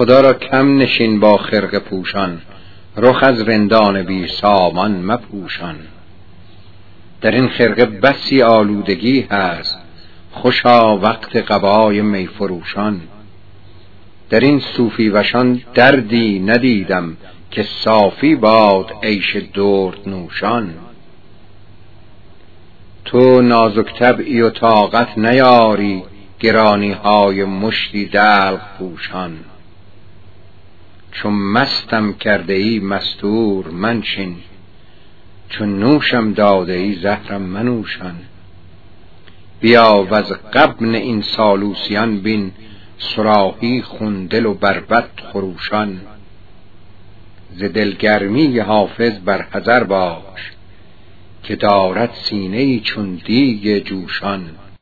خدا را کم نشین با خرق پوشان. رخ از رندان بی سامان مپوشان. در این خرقه بسی آلودگی هست. خوشا وقت قبای میفروشان در این صوفی وشان دردی ندیدم که صافی باد عیش درد نوشان. تو نازک طبعی و طاقت نیاری گرانی های مشتی دلق پوشان. چون مستم کرده ای مستور منشین چون نوشم داده ای زهرم منوشان. بیا و از قبن این سالوسیان بین سراحی خوندل و بربت خروشان. ز دلگرمی حافظ بر حذر باش که دارد سینه چون دیگ جوشان.